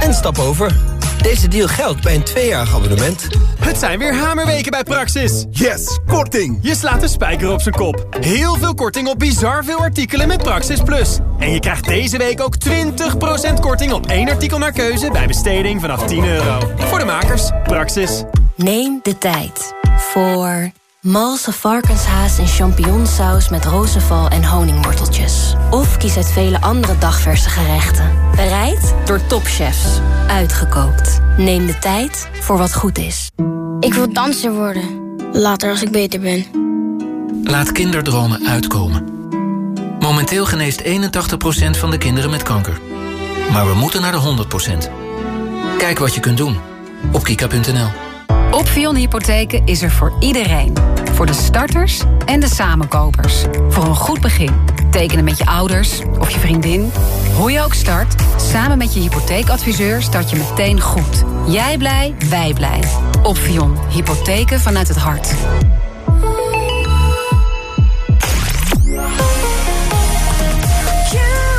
en stap over. Deze deal geldt bij een tweejarig abonnement. Het zijn weer hamerweken bij Praxis. Yes, korting! Je slaat de spijker op zijn kop. Heel veel korting op bizar veel artikelen met Praxis Plus. En je krijgt deze week ook 20% korting op één artikel naar keuze... bij besteding vanaf 10 euro. Voor de makers, Praxis. Neem de tijd voor malse varkenshaas in champignonsaus met rozenval en honingworteltjes. Of kies uit vele andere dagverse gerechten. Bereid door topchefs. Uitgekookt. Neem de tijd voor wat goed is. Ik wil danser worden. Later als ik beter ben. Laat kinderdromen uitkomen. Momenteel geneest 81% van de kinderen met kanker. Maar we moeten naar de 100%. Kijk wat je kunt doen op kika.nl. Opvion Hypotheken is er voor iedereen. Voor de starters en de samenkopers. Voor een goed begin. Tekenen met je ouders of je vriendin. Hoe je ook start, samen met je hypotheekadviseur start je meteen goed. Jij blij, wij blij. Opvion Hypotheken vanuit het hart.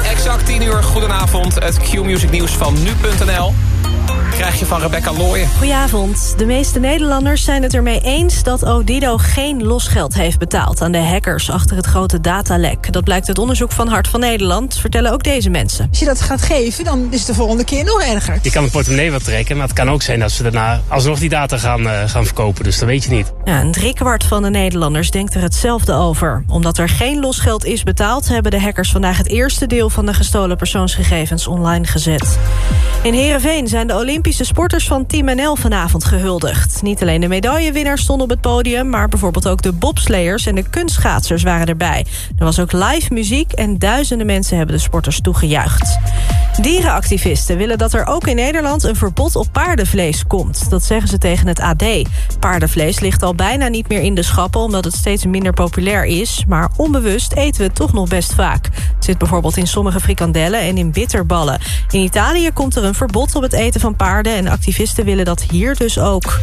Exact 10 uur, goedenavond. Het Q-music nieuws van nu.nl krijg je van Rebecca Looyen. Goedenavond. De meeste Nederlanders zijn het ermee eens dat Odido geen losgeld heeft betaald aan de hackers achter het grote datalek. Dat blijkt uit onderzoek van Hart van Nederland, vertellen ook deze mensen. Als je dat gaat geven, dan is het de volgende keer nog erger. Je kan het portemonnee wat trekken, maar het kan ook zijn dat ze daarna alsnog die data gaan, uh, gaan verkopen. Dus dat weet je niet. Ja, een driekwart van de Nederlanders denkt er hetzelfde over. Omdat er geen losgeld is betaald, hebben de hackers vandaag het eerste deel van de gestolen persoonsgegevens online gezet. In Heerenveen zijn de Olympische Olympische sporters van Team NL vanavond gehuldigd. Niet alleen de medaillewinnaars stonden op het podium... maar bijvoorbeeld ook de bobsleiers en de kunstschaatsers waren erbij. Er was ook live muziek en duizenden mensen hebben de sporters toegejuicht. Dierenactivisten willen dat er ook in Nederland een verbod op paardenvlees komt. Dat zeggen ze tegen het AD. Paardenvlees ligt al bijna niet meer in de schappen... omdat het steeds minder populair is. Maar onbewust eten we het toch nog best vaak. Zit bijvoorbeeld in sommige frikandellen en in bitterballen. In Italië komt er een verbod op het eten van paarden en activisten willen dat hier dus ook.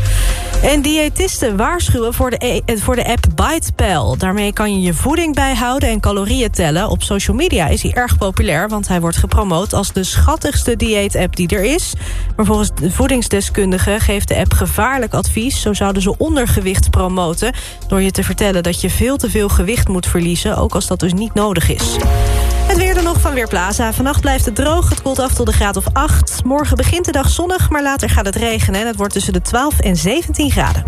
En diëtisten waarschuwen voor de, e- voor de app BitePal. Daarmee kan je je voeding bijhouden en calorieën tellen. Op social media is hij erg populair... want hij wordt gepromoot als de schattigste dieet-app die er is. Maar volgens de voedingsdeskundigen geeft de app gevaarlijk advies. Zo zouden ze ondergewicht promoten... door je te vertellen dat je veel te veel gewicht moet verliezen... ook als dat dus niet nodig is. Het weer er nog van Weerplaza. Vannacht blijft het droog, het koelt af tot de graad of 8. Morgen begint de dag zonnig, maar later gaat het regenen... en het wordt tussen de 12 en 17 graden.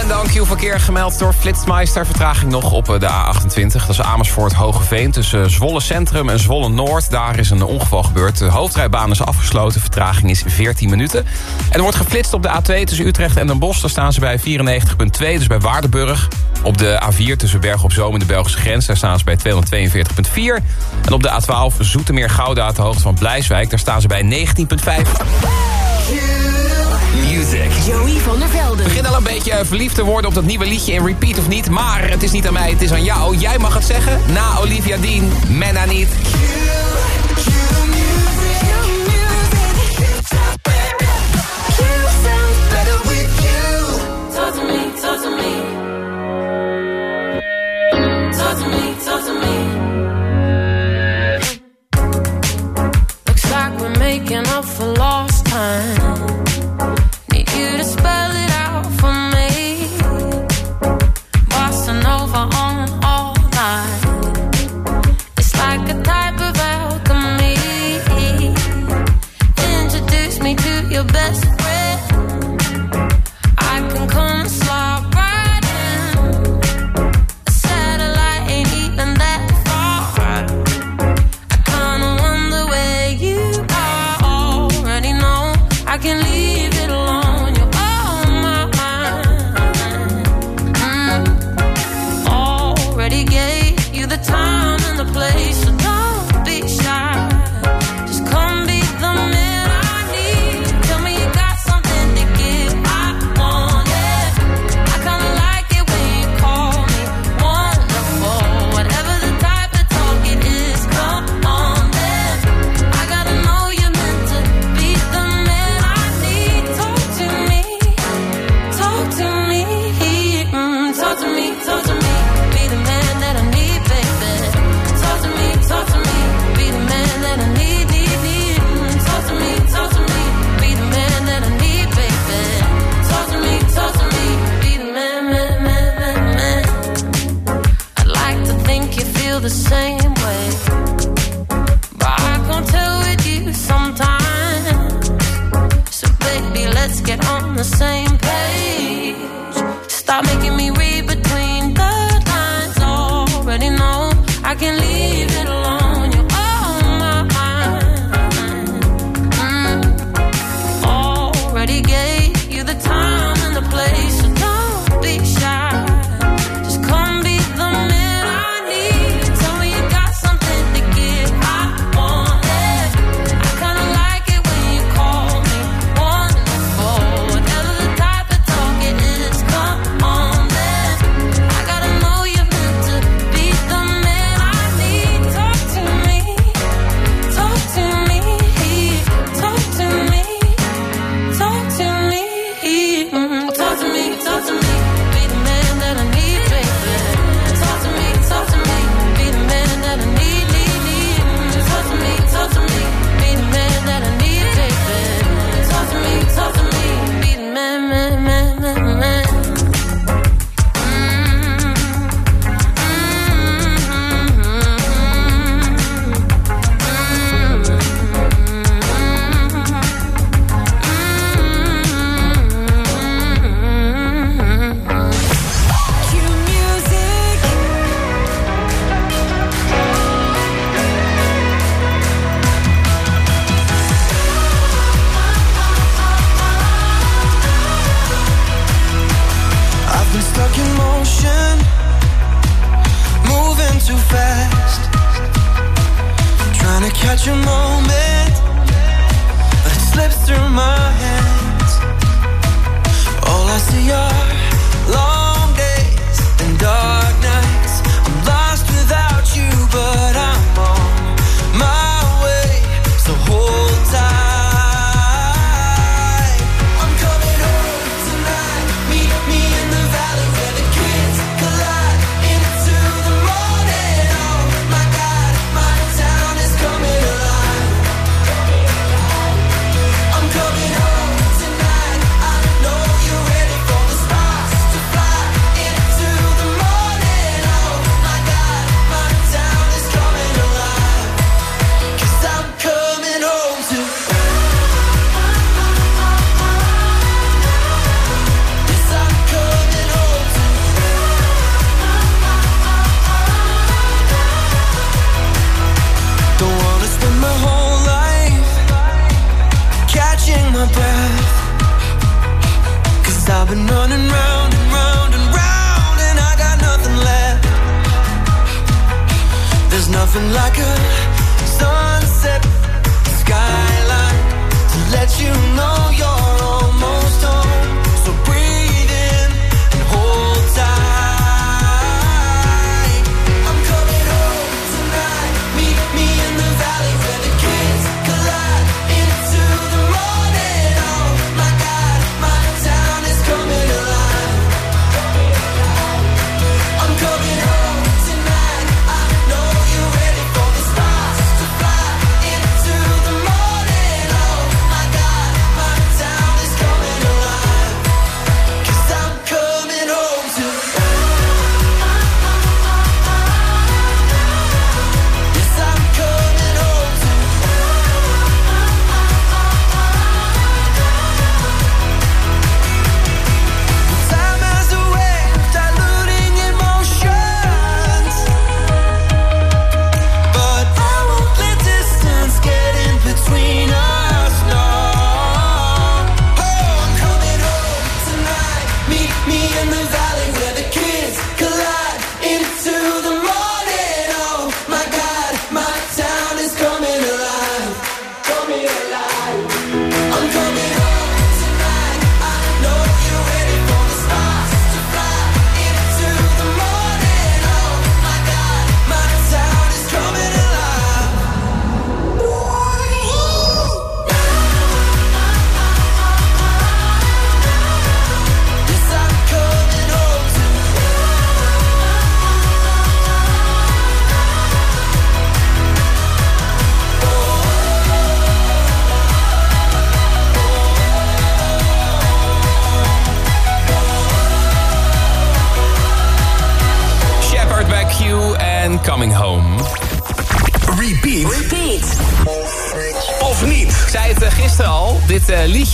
En dan Q-verkeer gemeld door Flitsmeister. Vertraging nog op eh, de A28. Dat is Amersfoort Hogeveen tussen Zwolle Centrum en Zwolle Noord. Daar is een ongeval gebeurd. De hoofdrijbaan is afgesloten. Vertraging is 14 minuten. En er wordt geflitst op de A2 tussen Utrecht en Den Bosch. Daar staan ze bij 94,2, dus bij Waardenburg. Op de A4 tussen Bergen op Zoom en de Belgische grens. Daar staan ze bij 242,4. En op de A12 Zoetermeer Gouda de hoogte van Blijswijk. Daar staan ze bij 19,5. Music. Joey van der Velde. Begin al een beetje verliefd te worden op dat nieuwe liedje in Repeat of niet. Maar het is niet aan mij, het is aan jou. Jij mag het zeggen. Na Olivia Dean, Menna niet. Looks like we're making up for lost time.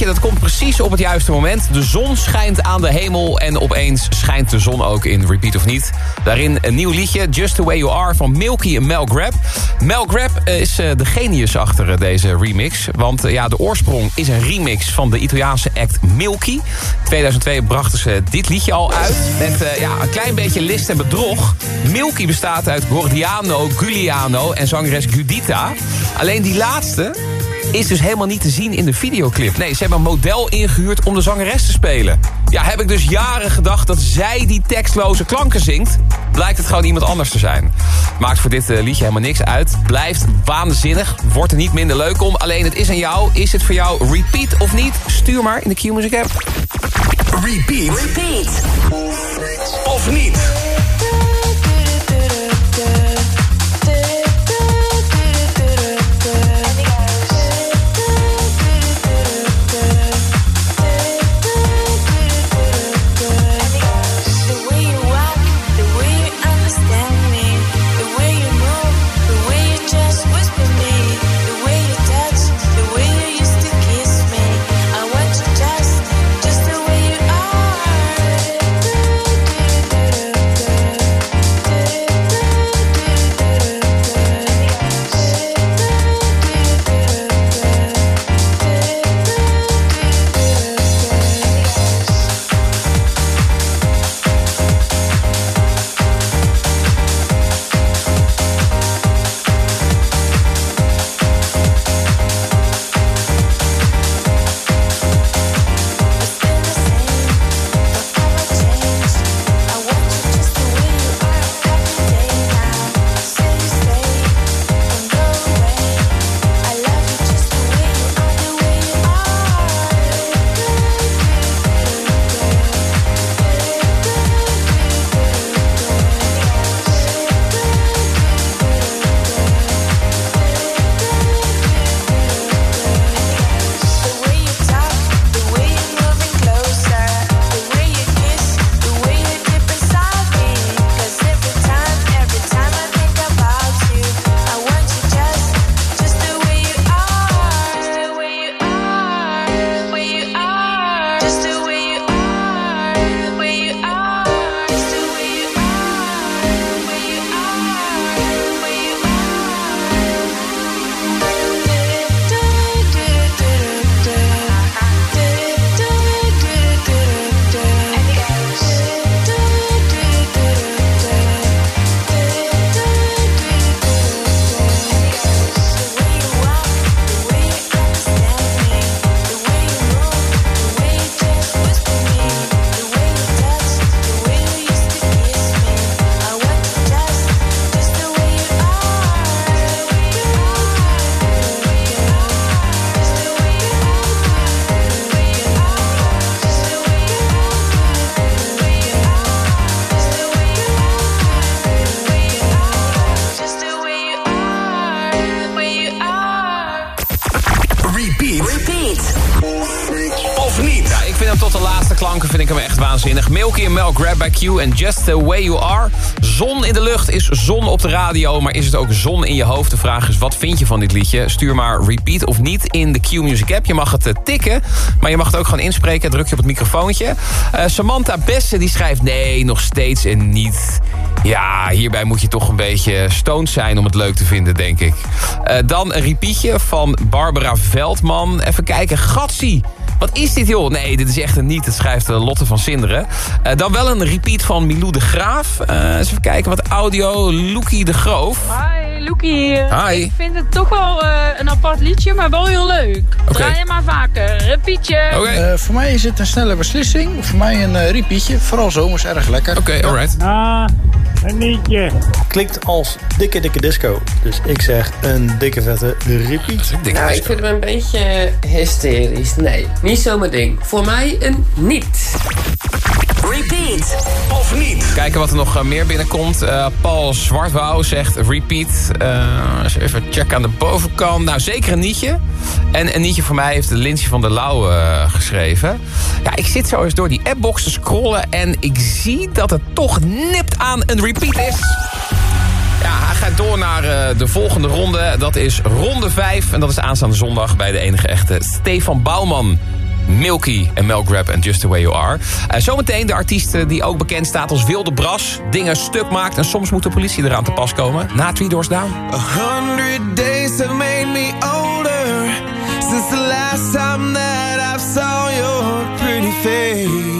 Dat komt precies op het juiste moment. De zon schijnt aan de hemel en opeens schijnt de zon ook in Repeat of Niet. Daarin een nieuw liedje, Just The Way You Are, van Milky en Mel Grab. Mel Grab eh, is eh, de genius achter eh, deze remix. Want ja, de oorsprong is een remix van de Italiaanse act Milky. In 2002 brachten ze dit liedje al uit. Met ja, een klein beetje list en bedrog. Milky bestaat uit Gordiano, Giuliano en zangeres Judita. Alleen die laatste is dus helemaal niet te zien in de videoclip. Nee, ze hebben een model ingehuurd om de zangeres te spelen. Ja, heb ik dus jaren gedacht dat zij die tekstloze klanken zingt. Blijkt het gewoon iemand anders te zijn. Maakt voor dit eh, liedje helemaal niks uit. Blijft waanzinnig. Wordt er niet minder leuk om. Alleen het is aan jou. Is het voor jou repeat of niet? Stuur maar in de Q-Music app. Repeat. Repeat. Of niet? Q en Just The Way You Are. Zon in de lucht is zon op de radio, maar is het ook zon in je hoofd? De vraag is, wat vind je van dit liedje? Stuur maar repeat of niet in de Q-Music app. Je mag het eh, tikken, maar je mag het ook gewoon inspreken. Druk je op het microfoontje. Eh, Samantha Besse die schrijft, nee, nog steeds en niet. Ja, hierbij moet je toch een beetje stoned zijn om het leuk te vinden, denk ik. Eh, dan een repeatje van Barbara Veldman. Even kijken, Gatsie. Wat is dit joh? Nee, dit is echt een niet. Dat schrijft eh, Lotte van Sinderen. Eh, dan wel een repeat van Milou de Graaf. Eh, eens even kijken wat audio. Loekie de Groof. Hi, Loekie. Hi. Ik vind het toch wel eh, een apart liedje, maar wel heel leuk. Draai je maar vaker. Repeatje. Eh, voor mij is het een snelle beslissing. Voor mij een uh, repeatje. Vooral zomers erg lekker. Oké, alright. Ah, een liedje. Klinkt als dikke, dikke disco. Dus ik zeg een dikke, vette repeat. Nou, ik vind hem een beetje hysterisch. Nee, niet zo mijn ding. Voor mij een niet. Repeat. Of niet? Kijken wat er nog eh, meer binnenkomt. Eh, Paul Zwartwouw zegt repeat. Eh, even checken aan de bovenkant. Nou, zeker een nietje. En een nietje voor mij heeft Lintje van der Lauw geschreven. Ja, ik zit zo eens door die appbox te scrollen... en ik zie dat het toch nipt aan een repeat is. Ja, hij gaat door naar de volgende ronde. Dat is ronde 5 en dat is aanstaande zondag bij de enige echte Stefan Bouwman. Milky en Melgrab and Just The Way You Are. Uh, zometeen de artiest eh, die ook bekend staat als Wilde Bras. Dingen stuk maakt en soms moet de politie eraan te pas komen. Na Three Doors Down. A hundred days have made me older Since the last time that I saw your pretty face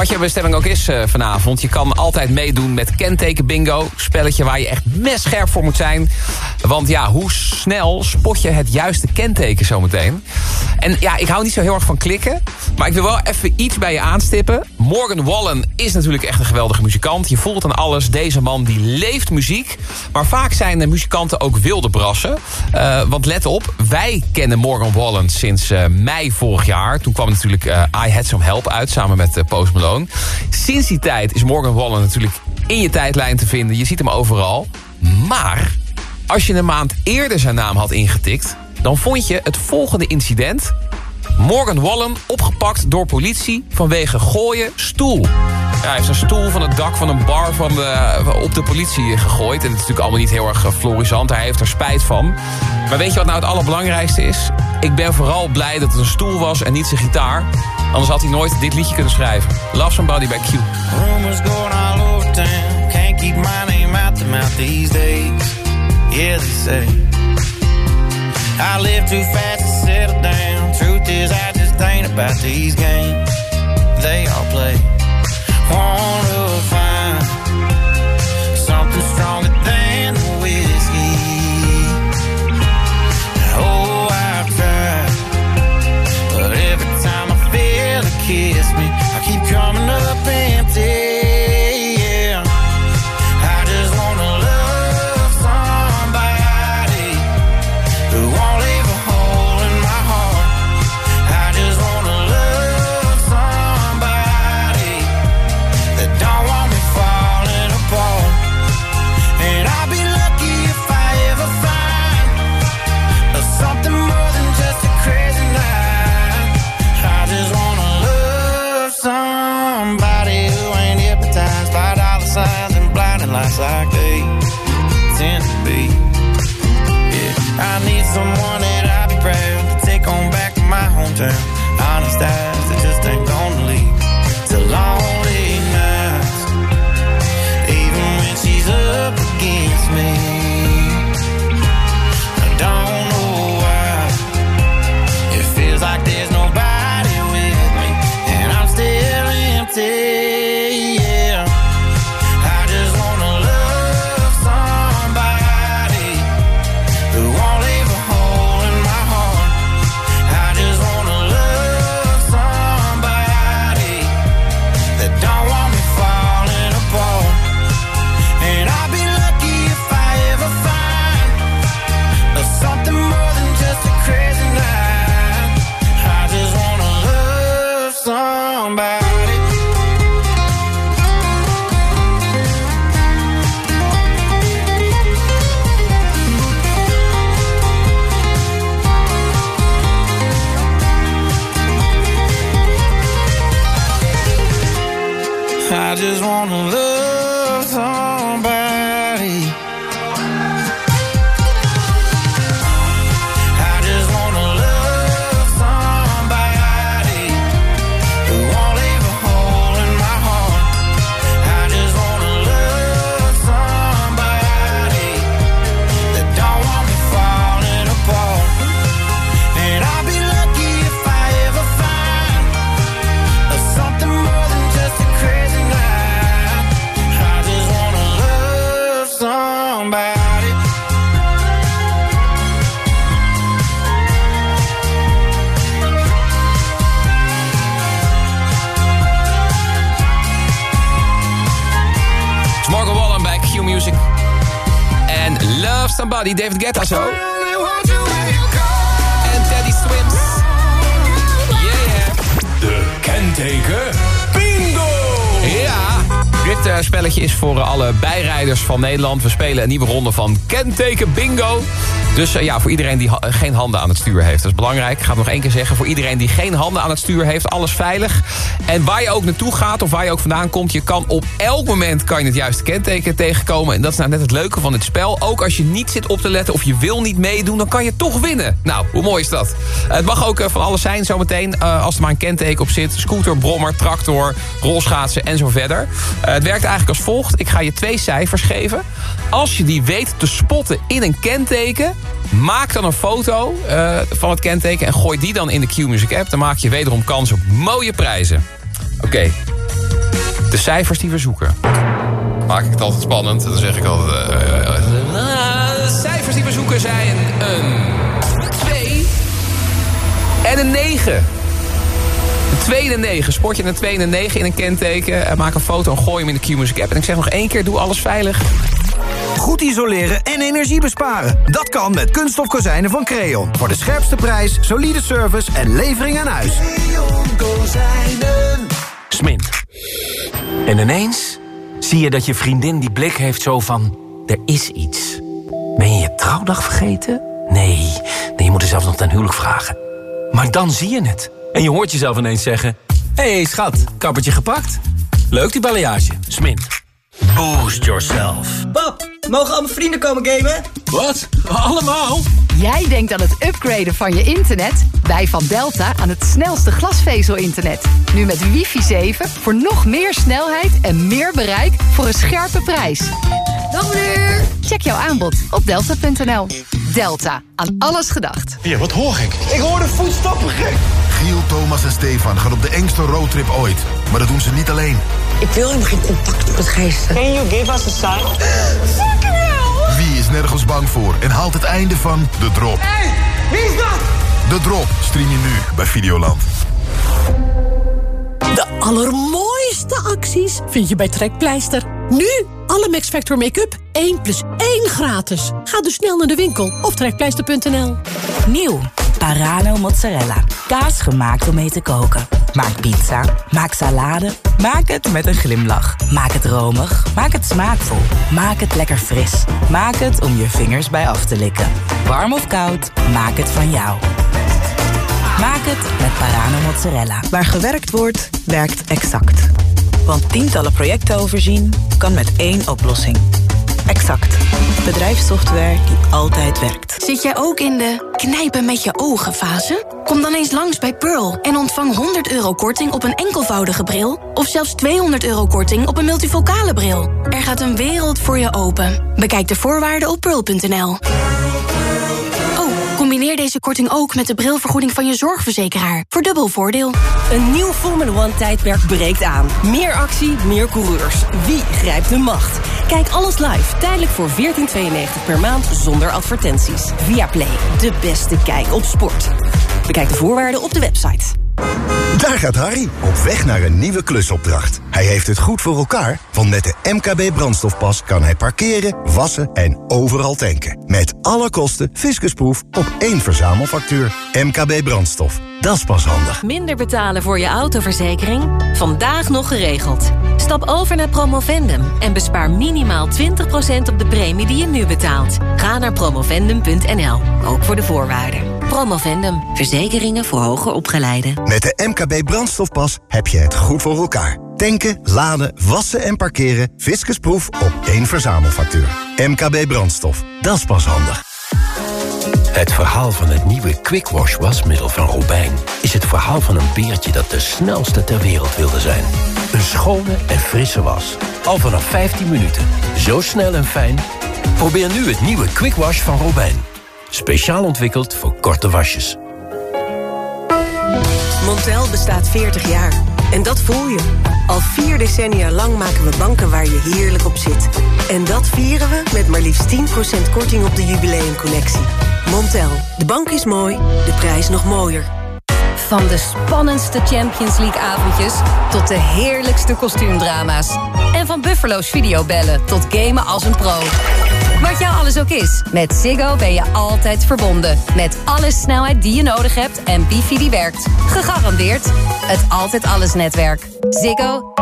wat je bestemming ook is eh, vanavond. Je kan altijd meedoen met kenteken bingo. Spelletje waar je echt messcherp voor moet zijn. Want ja, hoe snel spot je het juiste kenteken zometeen? En ja, ik hou niet zo heel erg van klikken. Maar ik wil wel even iets bij je aanstippen. Morgan Wallen is natuurlijk echt een geweldige muzikant. Je voelt aan alles, deze man die leeft muziek. Maar vaak zijn de muzikanten ook wilde brassen. Eh, want let op, wij kennen Morgan Wallen sinds eh, mei vorig jaar. Toen kwam natuurlijk eh, I Had Some Help uit, samen met Post Malone. Sinds die tijd is Morgan Wallen natuurlijk in je tijdlijn te vinden. Je ziet hem overal. Maar als je een maand eerder zijn naam had ingetikt... dan vond je het volgende incident... Morgan Wallen opgepakt door politie vanwege gooien stoel. Hij heeft een stoel van het dak van een bar van de, op de politie gegooid. En het is natuurlijk allemaal niet heel erg eh, florissant. Hij heeft er spijt van. Maar weet je wat nou het allerbelangrijkste is? Ik ben vooral blij dat het een stoel was en niet zijn gitaar. Anders had hij nooit dit liedje kunnen schrijven. Love Somebody by Q. Rumors going all over town. Can't keep my name out the mouth these days. Yeah, they say. I live too fast to settle down. Is, I just ain't about these games. They all play. Wanna to dit eh, spelletje is voor alle bijrijders van Nederland. We spelen een nieuwe ronde van Kenteken Bingo. Dus eh, ja, voor iedereen die ha- geen handen aan het stuur heeft. Dat is belangrijk. Ik ga het nog één keer zeggen. Voor iedereen die geen handen aan het stuur heeft, alles veilig. En waar je ook naartoe gaat of waar je ook vandaan komt... je kan op elk moment kan je het juiste kenteken tegenkomen. En dat is nou net het leuke van dit spel. Ook als je niet zit op te letten of je wil niet meedoen... dan kan je toch winnen. Nou, hoe mooi is dat? Eh, het mag ook eh, van alles zijn zometeen. eh, als er maar een kenteken op zit. Scooter, brommer, tractor, rolschaatsen en zo verder. Eh, het werkt eigenlijk als volgt. Ik ga je twee cijfers geven. Als je die weet te spotten in een kenteken... maak dan een foto eh, van het kenteken... en gooi die dan in de Q-Music app. Dan maak je wederom kans op mooie prijzen. Oké. De cijfers die we zoeken. Maak ik het altijd spannend. Dan zeg ik altijd... eh, eh, de cijfers die we zoeken zijn een 2 en een 9. Een 2 en een 9. Sport je een 2 en een 9 in een kenteken. En maak een foto en gooi hem in de Q-Music app. En ik zeg nog één keer, doe alles veilig. Goed isoleren en energie besparen. Dat kan met kunststof kozijnen van Creon. Voor de scherpste prijs, solide service en levering aan huis. Smint. En ineens zie je dat je vriendin die blik heeft zo van... er is iets. Ben je je trouwdag vergeten? Nee, nee je moet er zelfs nog ten huwelijk vragen. Maar dan zie je het. En je hoort jezelf ineens zeggen... Hé hey, schat, kappertje gepakt? Leuk die balayage. Smint. Boost yourself. Pap, mogen al mijn vrienden komen gamen? Wat? Allemaal? Jij denkt aan het upgraden van je internet? Wij van Delta aan het snelste glasvezel-internet. Nu met wifi 7 voor nog meer snelheid en meer bereik voor een scherpe prijs. Dag meneer! Check jouw aanbod op delta.nl. Delta, aan alles gedacht. Ja, wat hoor ik? Ik hoor de voetstappen gek. Giel, Thomas en Stefan gaan op de engste roadtrip ooit. Maar dat doen ze niet alleen. Ik wil helemaal geen contact met geesten. Can you give us a sign? nergens bang voor en haalt het einde van De Drop? Hey, wie is dat? De Drop stream je nu bij Videoland. De allermooiste acties vind je bij Trekpleister. Nu alle Max Factor make-up 1 plus 1 gratis. Ga dus snel naar de winkel of trekpleister.nl. Nieuw, Parano mozzarella. Kaas gemaakt om mee te koken. Maak pizza, maak salade, maak het met een glimlach. Maak het romig, maak het smaakvol. Maak het lekker fris. Maak het om je vingers bij af te likken. Warm of koud, maak het van jou. Maak het met Parano mozzarella. Waar gewerkt wordt, werkt exact. Want tientallen projecten overzien kan met één oplossing. Exact. Bedrijfssoftware die altijd werkt. Zit jij ook in de knijpen met je ogen fase? Kom dan eens langs bij Pearl en ontvang 100 euro korting op een enkelvoudige bril... of zelfs 200 euro korting op een multifocale bril. Er gaat een wereld voor je open. Bekijk de voorwaarden op pearl.nl. Combineer deze korting ook met de brilvergoeding van je zorgverzekeraar. Voor dubbel voordeel. Een nieuw Formula One tijdperk breekt aan. Meer actie, meer coureurs. Wie grijpt de macht? Kijk alles live, tijdelijk voor 14,92 per maand zonder advertenties. Via Play, de beste kijk op sport. Bekijk de voorwaarden op de website. Daar gaat Harry, op weg naar een nieuwe klusopdracht. Hij heeft het goed voor elkaar, want met de MKB brandstofpas kan hij parkeren, wassen en overal tanken. Met alle kosten fiscusproef op één verzamelfactuur. MKB brandstof, dat is pas handig. Minder betalen voor je autoverzekering? Vandaag nog geregeld. Stap over naar Promovendum en bespaar minimaal 20% op de premie die je nu betaalt. Ga naar promovendum.nl, ook voor de voorwaarden. Promovendum, verzekeringen voor hoger opgeleiden. Met de MKB brandstofpas heb je het goed voor elkaar. Tanken, laden, wassen en parkeren, fiscusproef op één verzamelfactuur. MKB brandstof, dat is pas handig. Het verhaal van het nieuwe Quick Wash wasmiddel van Robijn... is het verhaal van een beertje dat de snelste ter wereld wilde zijn. Een schone en frisse was. Al vanaf 15 minuten. Zo snel en fijn. Probeer nu het nieuwe Quick Wash van Robijn. Speciaal ontwikkeld voor korte wasjes. Montel bestaat 40 jaar. En dat voel je. Al vier decennia lang maken we banken waar je heerlijk op zit. En dat vieren we met maar liefst 10% korting op de jubileumcollectie. Montel, de bank is mooi, de prijs nog mooier. Van de spannendste Champions League-avondjes tot de heerlijkste kostuumdrama's. En van Buffalo's videobellen tot gamen als een pro. Wat jou alles ook is, met Ziggo ben je altijd verbonden. Met alle snelheid die je nodig hebt en wifi die werkt. Gegarandeerd het Altijd Alles netwerk. Ziggo.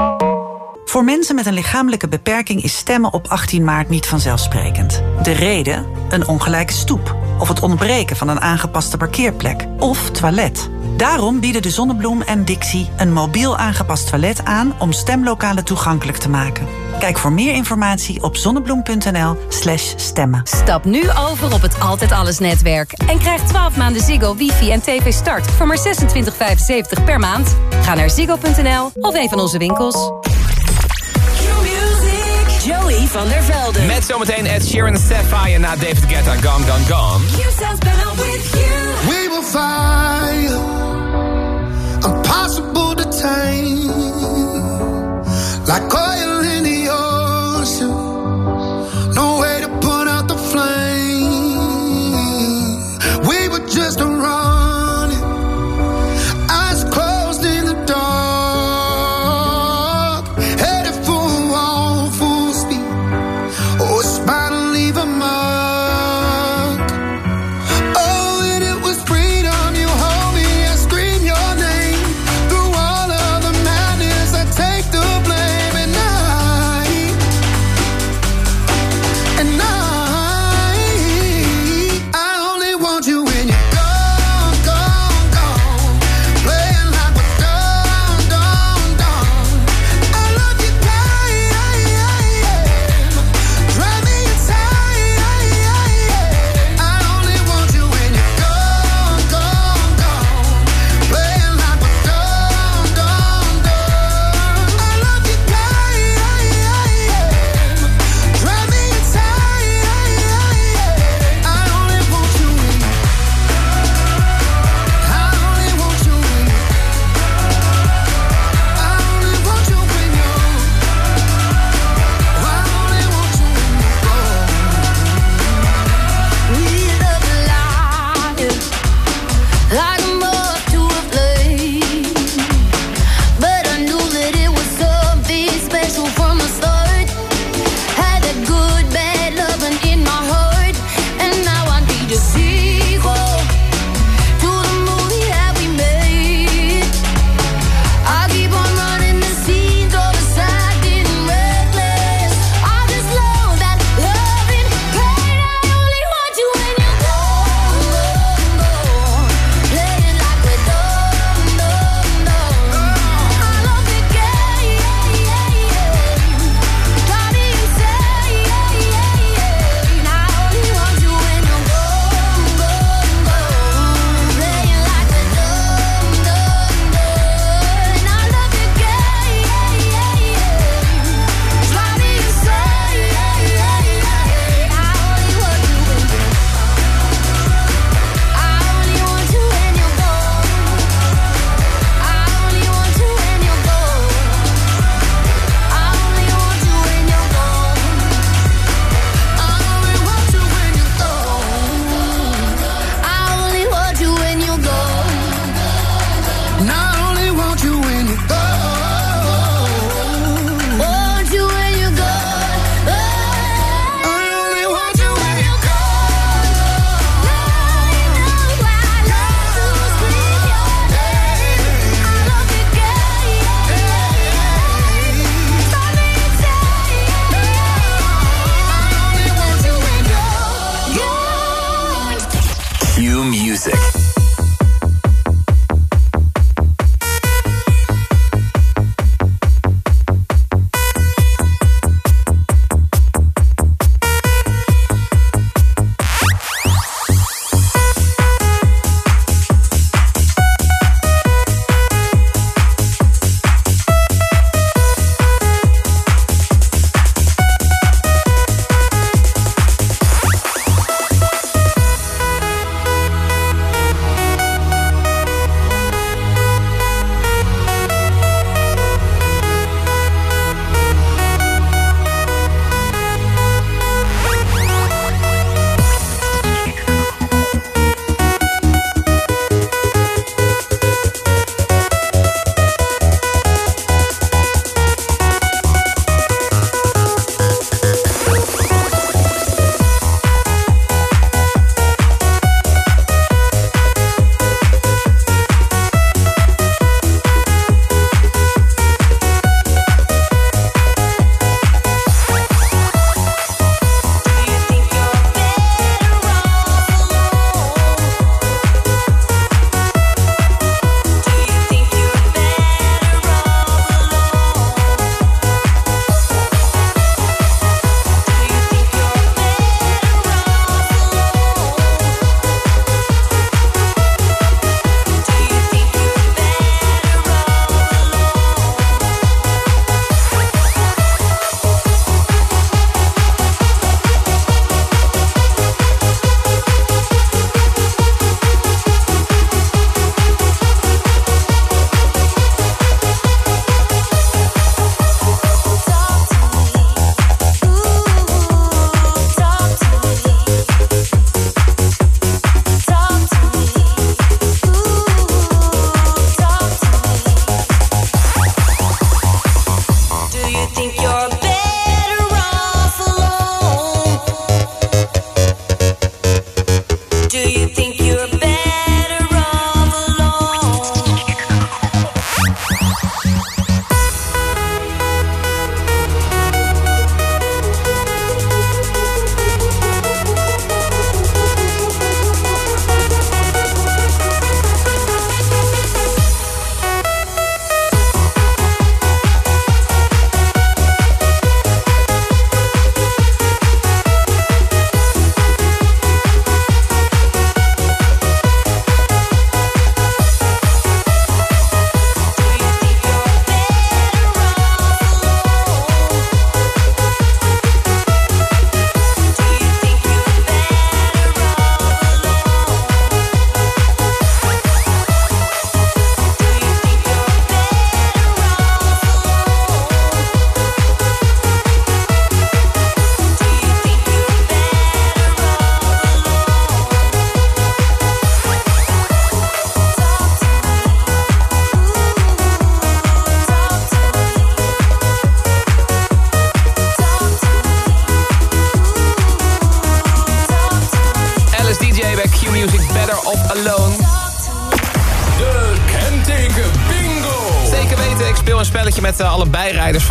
Voor mensen met een lichamelijke beperking is stemmen op 18 maart niet vanzelfsprekend. De reden? Een ongelijke stoep. Of het ontbreken van een aangepaste parkeerplek. Of toilet. Daarom bieden de Zonnebloem en Dixie een mobiel aangepast toilet aan om stemlokalen toegankelijk te maken. Kijk voor meer informatie op zonnebloem.nl/slash stemmen. Stap nu over op het Altijd Alles netwerk. En krijg 12 maanden Ziggo, wifi en tv start voor maar 26,75 per maand. Ga naar ziggo.nl of een van onze winkels. Joey van der Velden. Met zometeen Ed Sheeran en Sapphire na David Guetta, Gone, Gone, Gone.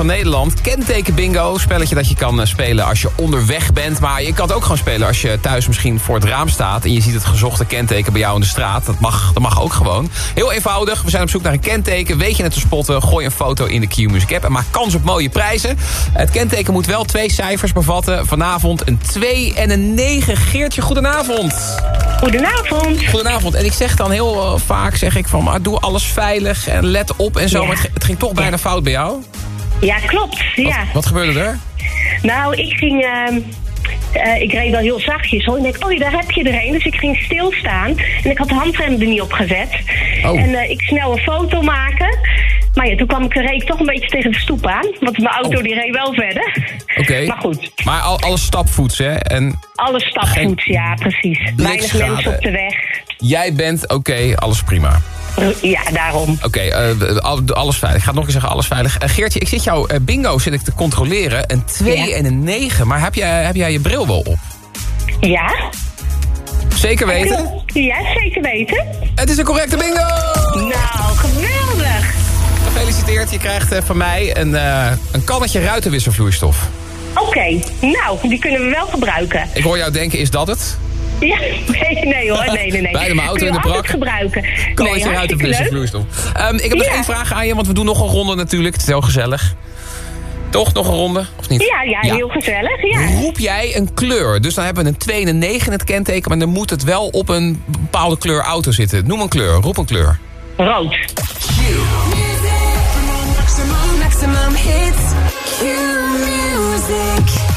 Nederland. Kenteken bingo, spelletje dat je kan eh, spelen als je onderweg bent. Maar je kan het ook gewoon spelen als je thuis misschien voor het raam staat... en je ziet het gezochte kenteken bij jou in de straat. Dat mag, dat mag ook gewoon. Heel eenvoudig, we zijn op zoek naar een kenteken. Weet je het te spotten, gooi een foto in de Q-Music app... en maak kans op mooie prijzen. Het kenteken moet wel twee cijfers bevatten. Vanavond een 2 en een 9. Geertje, goedenavond. Goedenavond. Goedenavond. En ik zeg dan heel eh, vaak, zeg ik van, maar doe alles veilig en let op en zo. Ja. Maar het ging toch bijna fout bij jou. Ja, klopt. Ja. Wat gebeurde er? Nou, ik ging. ehm, eh, ik reed wel heel zachtjes hoor. En ik denk, oh daar heb je er een. Dus ik ging stilstaan. En ik had de handrem er niet op gezet. Oh. En eh, ik snel een foto maken. Maar ja, toen kwam ik, reed ik toch een beetje tegen de stoep aan. Want mijn auto die reed wel verder. Oké. Maar goed, Maar al, alles stapvoets, hè? En alles stapvoets, ja precies. Weinig mensen op de weg. jij bent oké, alles prima. Ja, daarom. Oké, eh, al- alles veilig. Ik ga het nog eens zeggen, alles veilig. Eh, Geertje, ik zit jouw eh, bingo zit ik te controleren. Een 2 Ja. en een 9. Maar heb jij, heb jij je bril wel op? Ja? Zeker weten? Ja, zeker weten. Het is een correcte bingo! Nou, geweldig. Gefeliciteerd, je krijgt van mij een, een kannetje ruitenwisselvloeistof. Oké, nou, die kunnen we wel gebruiken. Ik hoor jou denken, is dat het? Ja, nee, nee hoor, nee, nee, nee. Bij de mijn auto in je de brak. gebruiken. Kannetje nee, hartstikke leuk. ruitenwisselvloeistof. Ehm, ik heb nog Ja. één vraag aan je, want we doen nog een ronde natuurlijk. Het is heel gezellig. Toch, nog een ronde? Of niet? Ja, ja, heel gezellig, ja. Roep jij een kleur. Dus dan hebben we een 2 en een 9 in het kenteken... maar dan moet het wel op een bepaalde kleur auto zitten. Noem een kleur, roep een kleur. Rood. Maximum, maximum hits. Q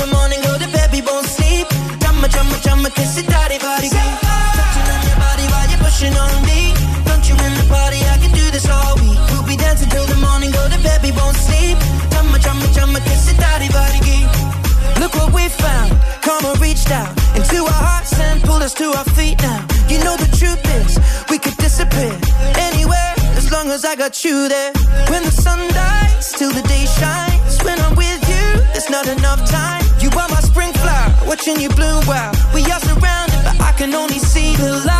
be dancing the morning, go to bed, we won't sleep. Kiss it, daddy, body, Touching on your body while you're pushing on me. Don't you in the party? I could do this all week. We'll be dancing till the morning, go to bed, we won't sleep. Kiss it, daddy, body, Look what we found. Karma reached out into our hearts and pulled us to our feet now. You know the truth is, we could disappear anywhere as long as I got you there. When the sun dies, till the day shines. When I'm with you, there's not enough time. You are my spring flower, watching you bloom wild. We are surrounded, but I can only see the lights.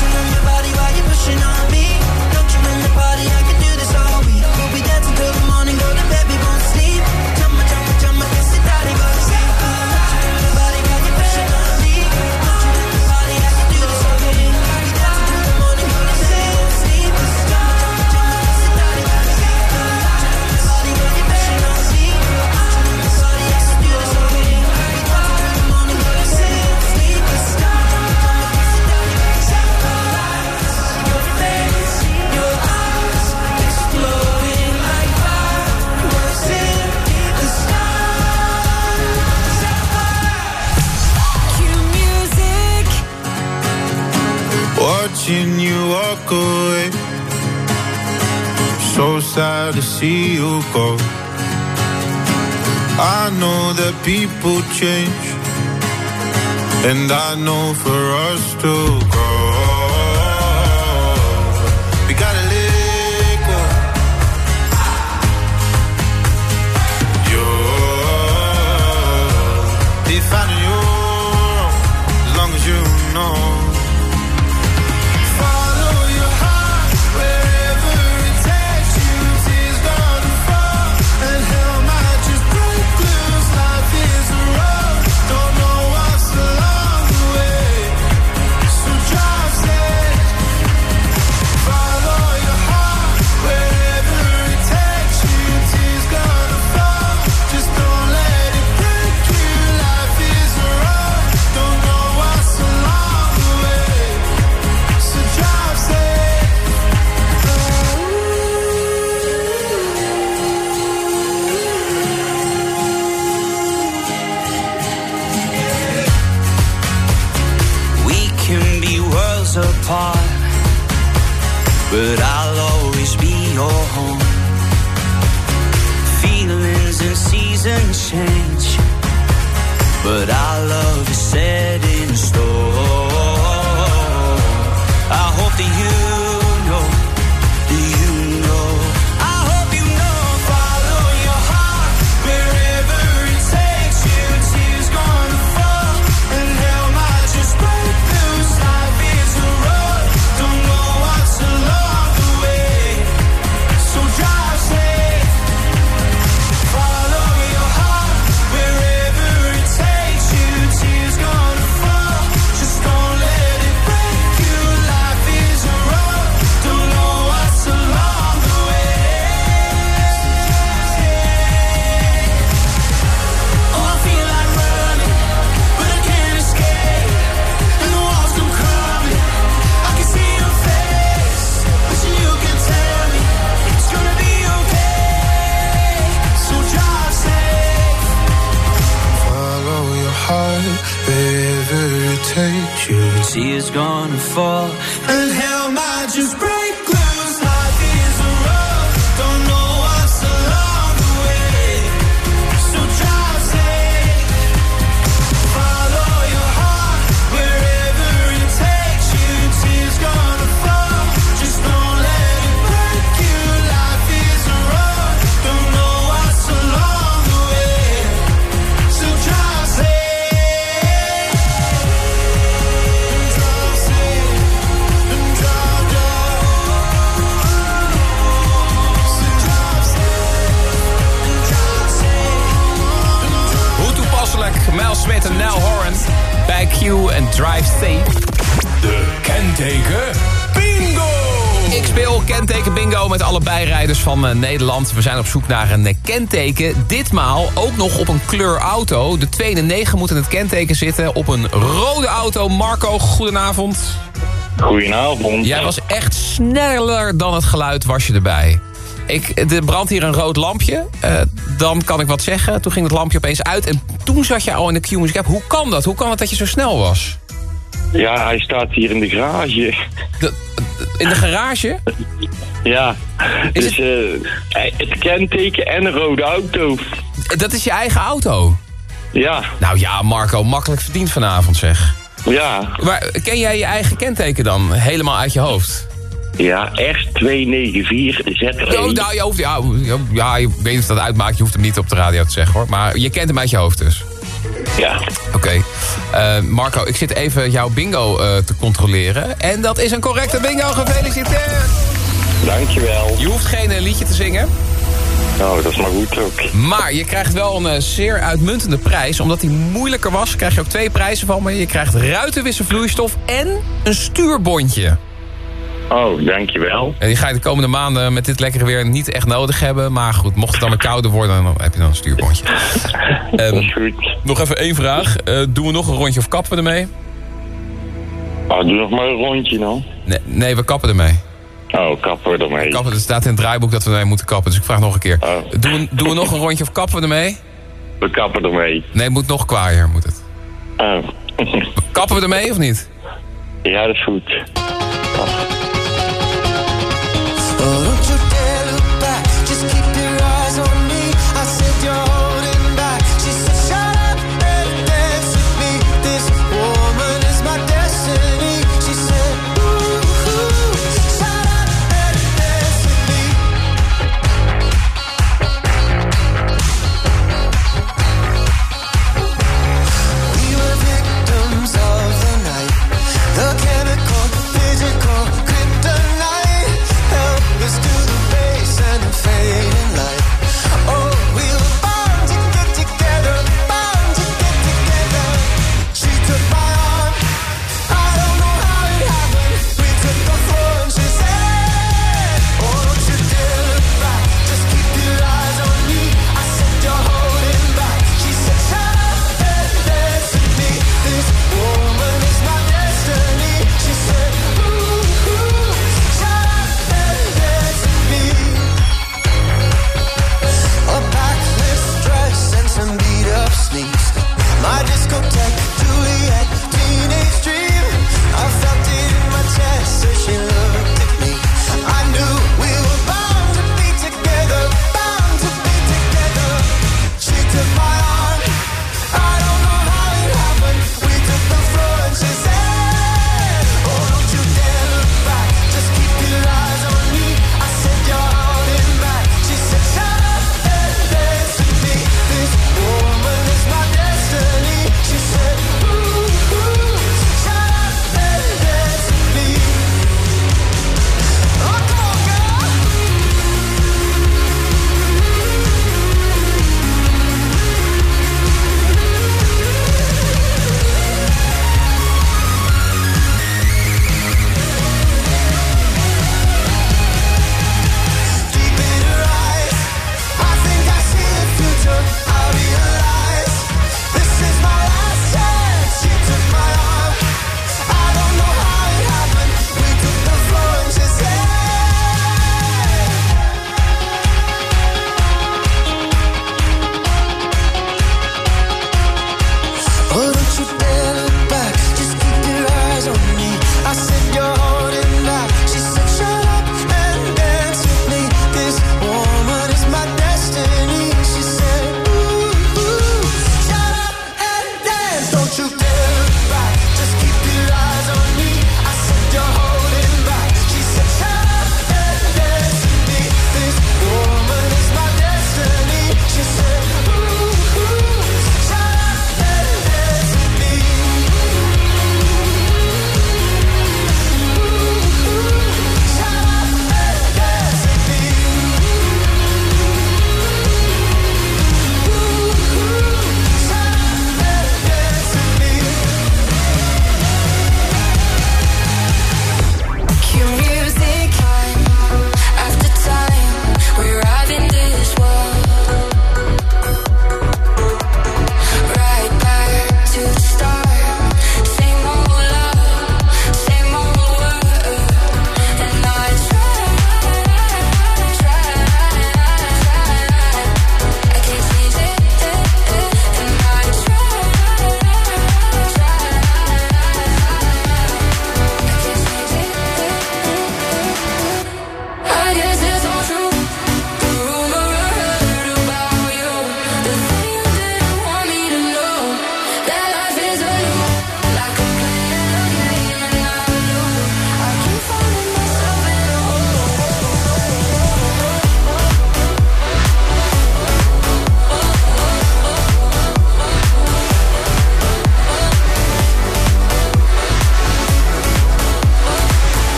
people change, and I know for us to grow. Change, but our love is set van eh, Nederland. We zijn op zoek naar een eh, kenteken. Ditmaal ook nog op een kleur auto. De 2 en de 9 moeten het kenteken zitten op een rode auto. Marco, goedenavond. Goedenavond. Jij was echt sneller dan het geluid was je erbij. Ik, er brandt hier een rood lampje. Eh, dan kan ik wat zeggen. Toen ging het lampje opeens uit. En toen zat je al in de Q-Music app. Hoe kan dat? Hoe kan het dat je zo snel was? Ja, hij staat hier in de garage. In de garage? Ja, dus eh, het kenteken en een rode auto. Dat is je eigen auto? Ja. Nou ja, Marco, makkelijk verdiend vanavond zeg. Ja. Maar ken jij je eigen kenteken dan helemaal uit je hoofd? Ja, R294Z1. Oh, nou, je hoeft, ja, ja, ik weet niet of dat uitmaakt. Je hoeft hem niet op de radio te zeggen hoor. Maar je kent hem uit je hoofd dus. Ja. Oké. Eh, Marco, ik zit even jouw bingo eh, te controleren. En dat is een correcte bingo. Gefeliciteerd. Dankjewel. Je hoeft geen eh, liedje te zingen. Nou, dat is maar goed ook. Maar je krijgt wel een zeer uitmuntende prijs. Omdat die moeilijker was, krijg je ook twee prijzen van me. Je krijgt ruitenwisselvloeistof en een stuurbondje. Oh, dankjewel. En die ga je de komende maanden met dit lekkere weer niet echt nodig hebben. Maar goed, mocht het dan weer kouder worden, dan heb je dan een stuurbondje. dat is goed. Nog even één vraag. Eh, doen we nog een rondje of kappen we ermee? Ah, doe nog maar een rondje dan. Nee, nee we kappen ermee. Oh, kappen we ermee. Kappen, er staat in het draaiboek dat we ermee moeten kappen. Dus ik vraag nog een keer. Doen, we, doen we nog een rondje of kappen we ermee? We kappen ermee. Nee, het moet nog kwaaier, moet het. Oh. Kappen we ermee of niet? Ja, dat is goed. Oh,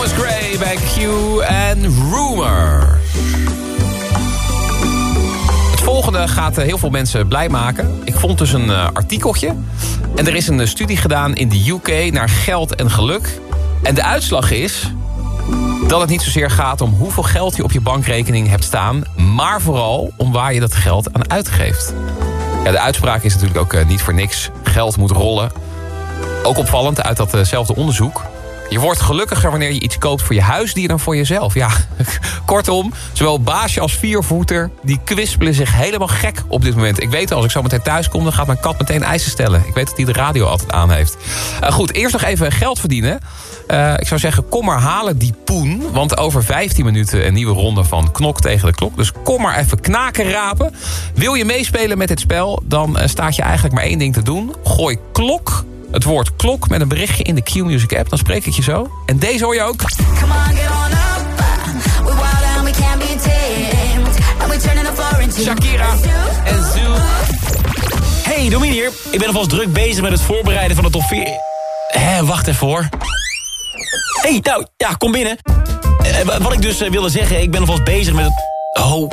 Thomas Gray bij Q en Rumor. Het volgende gaat eh, heel veel mensen blij maken. Ik vond dus een eh, artikeltje. En er is een eh, studie gedaan in de UK naar geld en geluk. En de uitslag is dat het niet zozeer gaat om hoeveel geld je op je bankrekening hebt staan... maar vooral om waar je dat geld aan uitgeeft. Ja, de uitspraak is natuurlijk ook niet voor niks. Geld moet rollen. Ook opvallend uit datzelfde onderzoek je wordt gelukkiger wanneer je iets koopt voor je huisdier dan voor jezelf. Ja, kortom, zowel baasje als viervoeter... die kwispelen zich helemaal gek op dit moment. Ik weet al, als ik zo meteen thuis kom... dan gaat mijn kat meteen eisen stellen. Ik weet dat hij de radio altijd aan heeft. Eh, goed, eerst nog even geld verdienen. Eh, ik zou zeggen, kom maar halen die poen. Want over 15 minuten een nieuwe ronde van Knok tegen de klok. Dus kom maar even knaken rapen. Wil je meespelen met dit spel, dan eh, staat je eigenlijk maar één ding te doen. Gooi klok, het woord klok, met een berichtje in de Q-Music app. Dan spreek ik je zo. En deze hoor je ook. Come on, get on up. We're wild and we can't be tamed. And we're turning the floor into Shakira en Zoo. Hey, Domien hier. Ik ben alvast druk bezig met het voorbereiden van de top 4. Hé, wacht even hoor. hey, nou, ja, kom binnen. Eh, wa- wat ik dus eh, wilde zeggen, ik ben alvast bezig met het... Oh.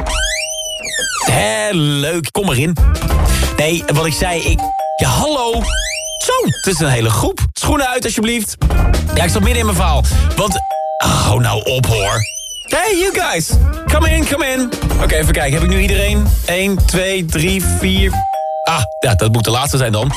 Hé, leuk, kom maar in. Nee, wat ik zei, ik... Ja, hallo. Zo, het is een hele groep. Schoenen uit, alsjeblieft. Ja, ik stond midden in mijn verhaal. Want... Hou nou op, hoor. Hey, you guys. Come in, come in. Oké, even kijken. Heb ik nu iedereen? 1, 2, 3, 4... Ah, ja, dat moet de laatste zijn dan.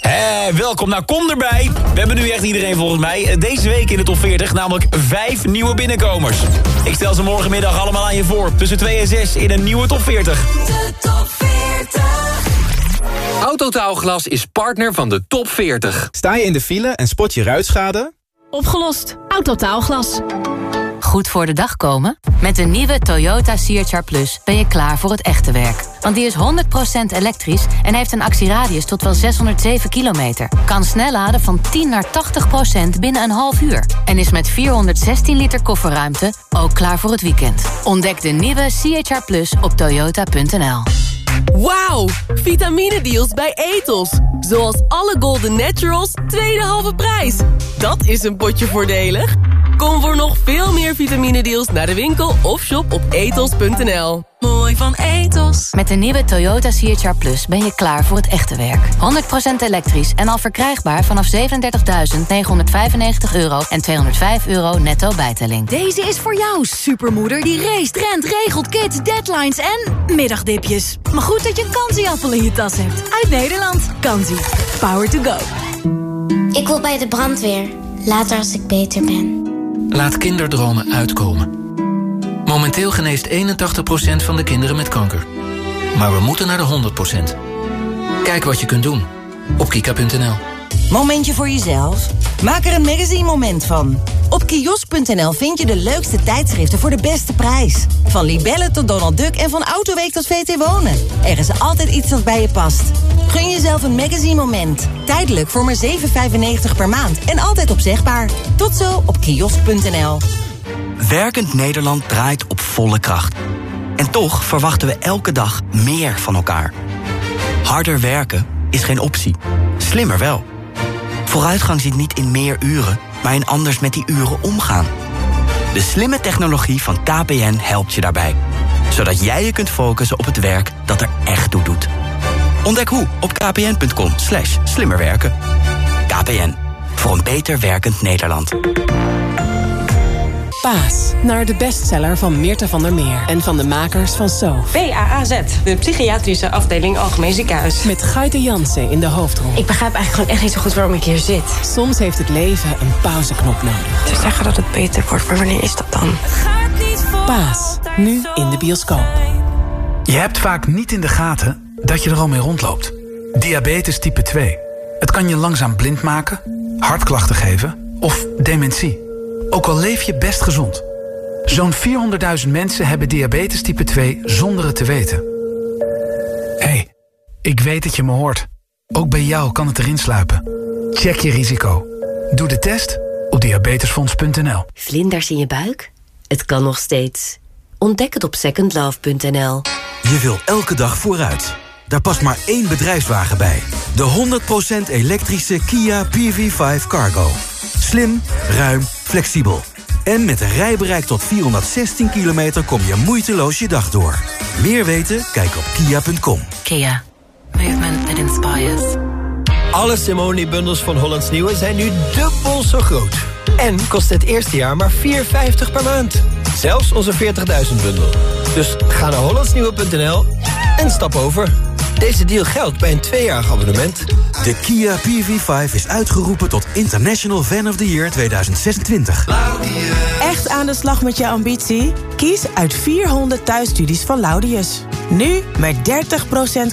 Hé, welkom. Nou, kom erbij. We hebben nu echt iedereen volgens mij. Eh, Deze week in de top 40 namelijk vijf nieuwe binnenkomers. Ik stel ze morgenmiddag allemaal aan je voor. Tussen 2 en 6 in een nieuwe top 40. De top 40. Autotaalglas is partner van de top 40. Sta je in de file en spot je ruitschade? Opgelost. Autotaalglas. Goed voor de dag komen? Met de nieuwe Toyota CHR Plus ben je klaar voor het echte werk. Want die is 100% elektrisch en heeft een actieradius tot wel 607 kilometer. Kan snel laden van 10 naar 80% binnen een half uur. En is met 416 liter kofferruimte ook klaar voor het weekend. Ontdek de nieuwe CHR Plus op toyota.nl. Wauw, vitamine-deals bij Etos. Zoals alle Golden Naturals, tweede halve prijs. Dat is een potje voordelig. Kom voor nog veel meer vitamine-deals naar de winkel of shop op etos.nl. Mooi van Etos. Met de nieuwe Toyota CHR Plus ben je klaar voor het echte werk. 100% elektrisch en al verkrijgbaar vanaf 37.995 euro en 205 euro netto bijtelling. Deze is voor jou, supermoeder die race, rent, regelt, kids, deadlines en middagdipjes. Maar goed dat je een kansieappel in je tas hebt. Uit Nederland. Kansie. Power to go. Ik wil bij de brandweer. Later als ik beter ben. Laat kinderdromen uitkomen. Momenteel geneest 81% van de kinderen met kanker. Maar we moeten naar de 100%. Kijk wat je kunt doen op kika.nl. Momentje voor jezelf? Maak er een magazine moment van. Op kiosk.nl vind je de leukste tijdschriften voor de beste prijs. Van Libelle tot Donald Duck en van Autoweek tot VT Wonen. Er is altijd iets dat bij je past. Gun jezelf een magazine moment. Tijdelijk voor maar 7,95 per maand en altijd opzegbaar. Tot zo op kiosk.nl. Werkend Nederland draait op volle kracht. En toch verwachten we elke dag meer van elkaar. Harder werken is geen optie. Slimmer wel. Vooruitgang zit niet in meer uren, maar in anders met die uren omgaan. De slimme technologie van KPN helpt je daarbij. Zodat jij je kunt focussen op het werk dat er echt toe doet. Ontdek hoe op kpn.com slimmerwerken. KPN, voor een beter werkend Nederland. Paas, naar de bestseller van Meerte van der Meer en van de makers van So. PAAZ, de psychiatrische afdeling Algemeen Ziekenhuis. Met Gaite Jansen in de hoofdrol. Ik begrijp eigenlijk gewoon echt niet zo goed waarom ik hier zit. Soms heeft het leven een pauzeknop nodig. Ze zeggen dat het beter wordt, maar wanneer is dat dan? Paas, nu in de bioscoop. Je hebt vaak niet in de gaten dat je er al mee rondloopt. Diabetes type 2. Het kan je langzaam blind maken, hartklachten geven of dementie. Ook al leef je best gezond. Zo'n 400.000 mensen hebben diabetes type 2 zonder het te weten. Hé, hey, ik weet dat je me hoort. Ook bij jou kan het erin sluipen. Check je risico. Doe de test op diabetesfonds.nl. Vlinders in je buik? Het kan nog steeds. Ontdek het op secondlove.nl. Je wil elke dag vooruit. Daar past maar één bedrijfswagen bij. De 100% elektrische Kia PV5 Cargo. Slim, ruim, flexibel. En met een rijbereik tot 416 kilometer kom je moeiteloos je dag door. Meer weten? Kijk op kia.com. Kia. Movement that inspires. Alle Simone-bundels van Hollands Nieuwe zijn nu dubbel zo groot. En kost het eerste jaar maar 4,50 per maand. Zelfs onze 40.000-bundel. Dus ga naar hollandsnieuwe.nl en stap over. Deze deal geldt bij een tweejarig abonnement. De Kia PV5 is uitgeroepen tot International Fan of the Year 2026. Echt aan de slag met je ambitie? Kies uit 400 thuisstudies van Laudius. Nu met 30%